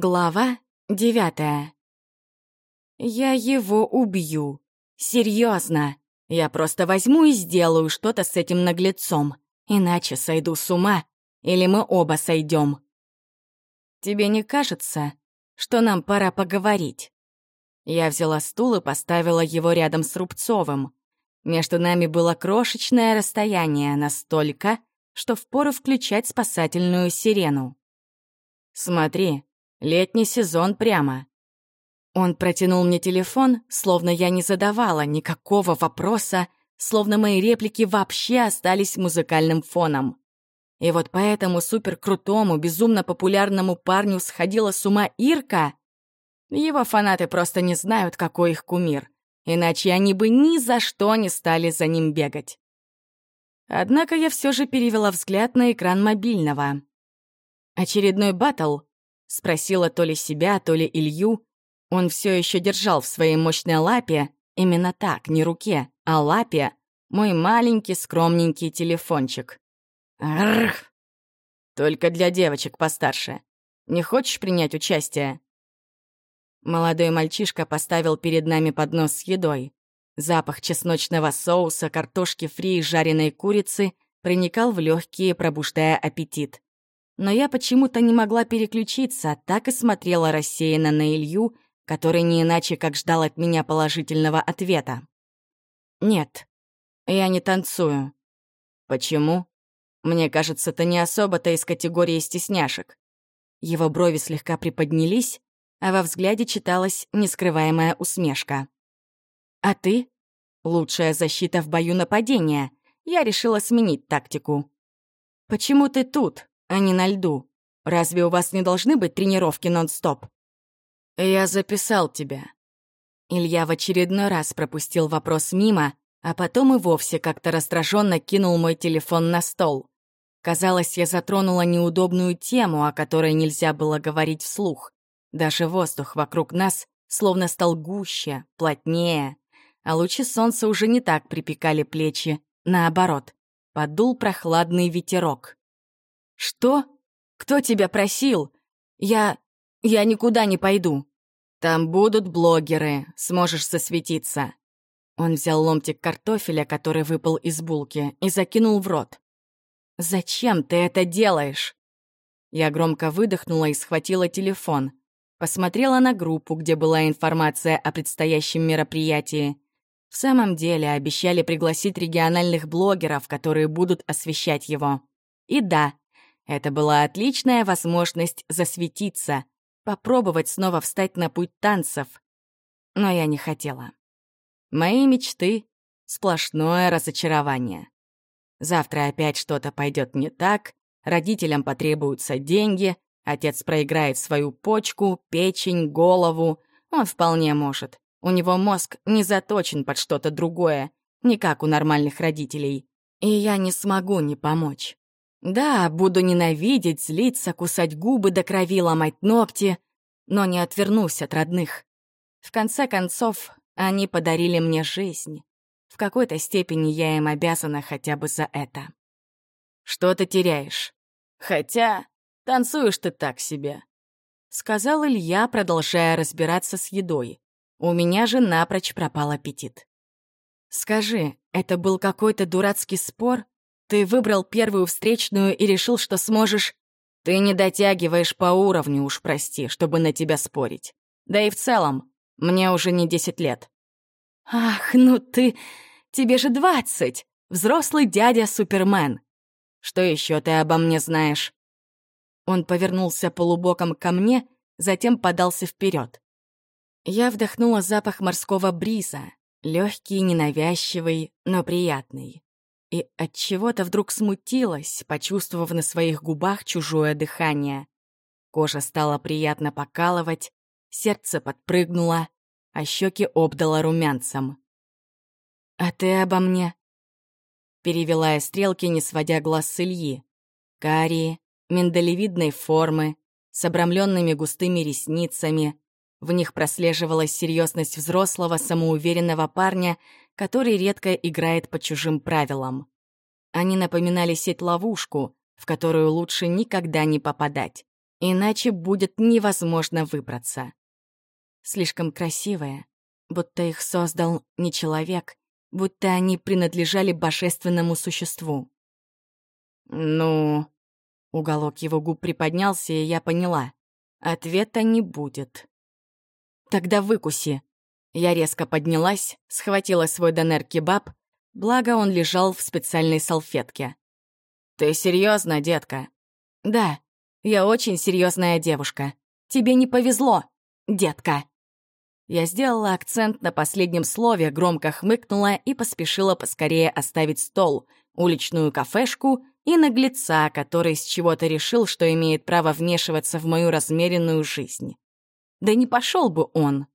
Глава девятая. Я его убью. Серьезно. Я просто возьму и сделаю что-то с этим наглецом. Иначе сойду с ума, или мы оба сойдем. Тебе не кажется, что нам пора поговорить? Я взяла стул и поставила его рядом с Рубцовым. Между нами было крошечное расстояние, настолько, что впору включать спасательную сирену. Смотри, Летний сезон прямо. Он протянул мне телефон, словно я не задавала никакого вопроса, словно мои реплики вообще остались музыкальным фоном. И вот поэтому суперкрутому, безумно популярному парню сходила с ума Ирка. Его фанаты просто не знают, какой их кумир, иначе они бы ни за что не стали за ним бегать. Однако я все же перевела взгляд на экран мобильного. Очередной батл Спросила то ли себя, то ли Илью. Он все еще держал в своей мощной лапе, именно так, не руке, а лапе, мой маленький скромненький телефончик. Арх! Только для девочек постарше. Не хочешь принять участие? Молодой мальчишка поставил перед нами поднос с едой. Запах чесночного соуса, картошки фри и жареной курицы проникал в легкие, пробуждая аппетит но я почему-то не могла переключиться, так и смотрела рассеянно на Илью, который не иначе как ждал от меня положительного ответа. «Нет, я не танцую». «Почему?» «Мне кажется, ты не особо-то из категории стесняшек». Его брови слегка приподнялись, а во взгляде читалась нескрываемая усмешка. «А ты?» «Лучшая защита в бою нападения. Я решила сменить тактику». «Почему ты тут?» А не на льду. Разве у вас не должны быть тренировки нон-стоп? Я записал тебя. Илья в очередной раз пропустил вопрос мимо, а потом и вовсе как-то раздраженно кинул мой телефон на стол. Казалось, я затронула неудобную тему, о которой нельзя было говорить вслух. Даже воздух вокруг нас словно стал гуще, плотнее, а лучи солнца уже не так припекали плечи. Наоборот, подул прохладный ветерок. «Что? Кто тебя просил? Я... я никуда не пойду. Там будут блогеры, сможешь засветиться». Он взял ломтик картофеля, который выпал из булки, и закинул в рот. «Зачем ты это делаешь?» Я громко выдохнула и схватила телефон. Посмотрела на группу, где была информация о предстоящем мероприятии. В самом деле обещали пригласить региональных блогеров, которые будут освещать его. И да, это была отличная возможность засветиться, попробовать снова встать на путь танцев. Но я не хотела. Мои мечты — сплошное разочарование. Завтра опять что-то пойдет не так, родителям потребуются деньги, отец проиграет свою почку, печень, голову. Он вполне может. У него мозг не заточен под что-то другое, не как у нормальных родителей. И я не смогу не помочь. Да, буду ненавидеть, злиться, кусать губы до крови, ломать ногти, но не отвернусь от родных. В конце концов, они подарили мне жизнь. В какой-то степени я им обязана хотя бы за это. Что ты теряешь? Хотя танцуешь ты так себе, — сказал Илья, продолжая разбираться с едой. У меня же напрочь пропал аппетит. Скажи, это был какой-то дурацкий спор ты выбрал первую встречную и решил, что сможешь... Ты не дотягиваешь по уровню, уж прости, чтобы на тебя спорить. Да и в целом, мне уже не десять лет. Ах, ну ты... Тебе же двадцать! Взрослый дядя Супермен. Что еще ты обо мне знаешь? Он повернулся полубоком ко мне, затем подался вперед. Я вдохнула запах морского бриза, легкий, ненавязчивый, но приятный и от чего-то вдруг смутилась, почувствовав на своих губах чужое дыхание. Кожа стала приятно покалывать, сердце подпрыгнуло, а щеки обдало румянцем. «А ты обо мне?» Перевела я стрелки, не сводя глаз с Ильи. Карие, миндалевидной формы, с обрамленными густыми ресницами. В них прослеживалась серьезность взрослого, самоуверенного парня, который редко играет по чужим правилам. Они напоминали сеть-ловушку, в которую лучше никогда не попадать. иначе будет невозможно выбраться. Слишком красивые, будто их создал не человек, будто они принадлежали божественному существу. «Ну...» Уголок его губ приподнялся, и я поняла. Ответа не будет. «Тогда выкуси». Я резко поднялась, схватила свой донер-кебаб, благо он лежал в специальной салфетке. «Ты серьезно, детка?» «Да, я очень серьезная девушка. Тебе не повезло, детка». Я сделала акцент на последнем слове, громко хмыкнула и поспешила поскорее оставить стол, уличную кафешку и наглеца, который с чего-то решил, что имеет право вмешиваться в мою размеренную жизнь. Да не пошел бы он.